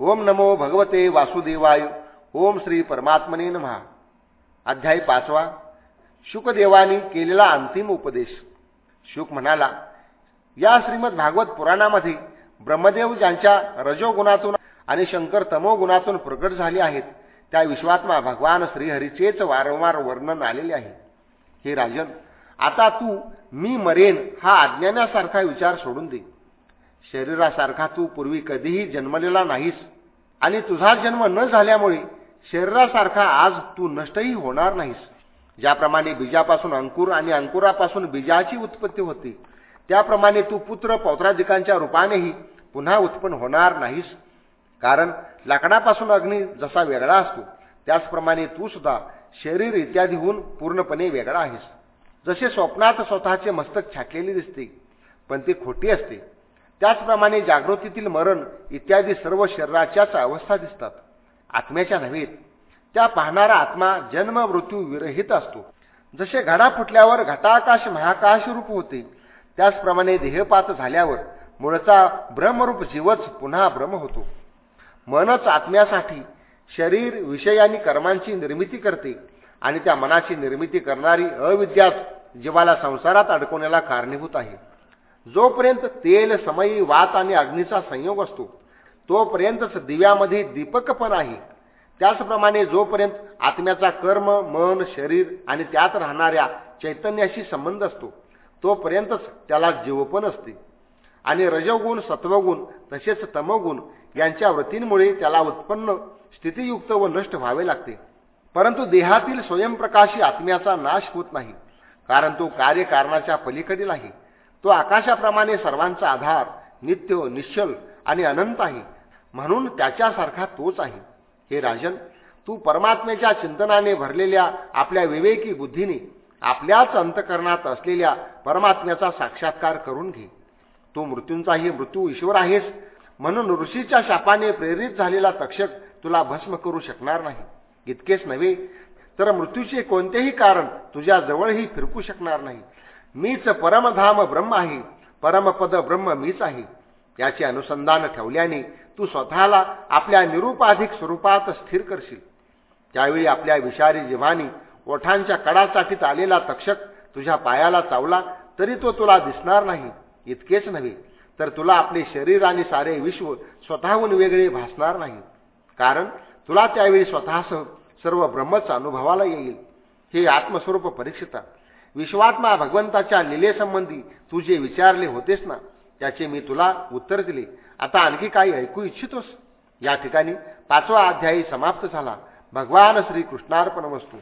ओम नमो भगवते वासुदेवाय. ओम श्री परमात्मने नमहा अध्याय पाचवा. शुकदेवानी केलेला अंतिम उपदेश. शुक म्हणाला या श्रीमद भागवत पुराणामध्ये ब्रह्मदेव ज्यांच्या रजोगुणातून आणि शंकर तमोगुणातून प्रकट झाले आहेत त्या विश्वात्मा भगवान श्रीहरीचेच वारंवार वर्णन आलेले आहे. हे राजन आता तू मी मरेन हा अज्ञानासारखा विचार सोडून दे. शरीरासारखा तू पूर्वी कधीही जन्मलेला नाहीस. आणि तुझा जन्म न झाल्यामुळे शरीरासारखा आज तू नष्टही होणार नाहीस. ज्याप्रमाणे बीजापासून अंकुर आणि अंकुरापासून बीजाची उत्पत्ती होते त्याप्रमाणे तू पुत्र पौत्राधिकांच्या रूपानेही पुन्हा उत्पन्न होणार नाहीस. कारण लाकडापासून अग्नी जसा वेगळा असतो त्याचप्रमाणे तू सुद्धा शरीर इत्यादीहून पूर्णपणे वेगळा आहेस. जसे स्वप्नात स्वतःचे मस्तक छाटलेले दिसते पण ती खोटी असते. त्याचप्रमाणे जागृतीतील मरण इत्यादी सर्व शरीराच्याच अवस्था दिसतात. आत्म्याच्या नव्हेत. त्या पाहणारा आत्मा जन्म मृत्यू विरहित असतो. जसे घडा फुटल्यावर घटाकाश महाकाश रूप होते त्याचप्रमाणे देहपात झाल्यावर मुळचा ब्रह्मरूप जीवच पुन्हा ब्रह्म होतो. मनच आत्म्यासाठी शरीर विषय आणि कर्मांची निर्मिती करते आणि त्या मनाची निर्मिती करणारी अविद्याच जीवाला संसारात अडकवण्याला कारणीभूत आहे. जोपर्यंत तेल समयी वात आणि अग्नीचा संयोग असतो तोपर्यंतच दिव्यामध्ये दीपकपण आहे त्याचप्रमाणे जोपर्यंत आत्म्याचा कर्म मन शरीर आणि त्यात राहणाऱ्या चैतन्याशी संबंध असतो तोपर्यंतच त्याला जीवपण असते. आणि रजोगुण सत्वगुण तसेच तमोगुण यांच्या व्रतींमुळे त्याला उत्पन्न स्थितीयुक्त व नष्ट व्हावे लागते. परंतु देहातील स्वयंप्रकाशी आत्म्याचा नाश होत नाही कारण तो कार्यकारणाच्या पलीकडील आहे तो आकाशाप्रमाणे सर्वांचा आधार नित्य निश्चल आणि अनंत आहे. म्हणून त्याच्यासारखा तोच आहे. हे राजन तू परमात्म्याच्या चिंतनाने भरलेल्या आपल्या विवेकी बुद्धीने आपल्याच अंतकरणात असलेल्या परमात्म्याचा साक्षात्कार करून घे. तू मृत्यूंचाही मृत्यू ईश्वर आहेस म्हणून ऋषीच्या शापाने प्रेरित झालेला तक्षक तुला भस्म करू शकणार नाही. इतकेच नव्हे तर मृत्यूचे कोणतेही कारण तुझ्या जवळही फिरकू शकणार नाही. मीच परमधाम ब्रह्म आहे परमपद ब्रह्म मीच आहे. याचे अनुसंधान ठेवल्याने तू स्वतःला आपल्या निरुपाधिक स्वरूपात स्थिर करशील. त्यावेळी आपल्या विषारी जिव्हानी ओठांच्या कडाचाटीत आलेला तक्षक तुझ्या पायाला चावला तरी तो तुला दिसणार नाही इतकेच नव्हे तर तुला आपले शरीर आणि सारे विश्व स्वतःहून वेगळे भासणार नाही. कारण तुला त्यावेळी स्वतःसह सर्व ब्रह्मच अनुभवाला येईल. हे आत्मस्वरूप परीक्षिता विश्वात्मा भगवंताच्या लिलेसंबंधी तू जे विचारले होतेस ना त्याचे मी तुला उत्तर दिले. आता आणखी काही ऐकू इच्छितोस? या ठिकाणी पाचवा अध्यायी समाप्त झाला. भगवान श्रीकृष्णार्पण वस्तू.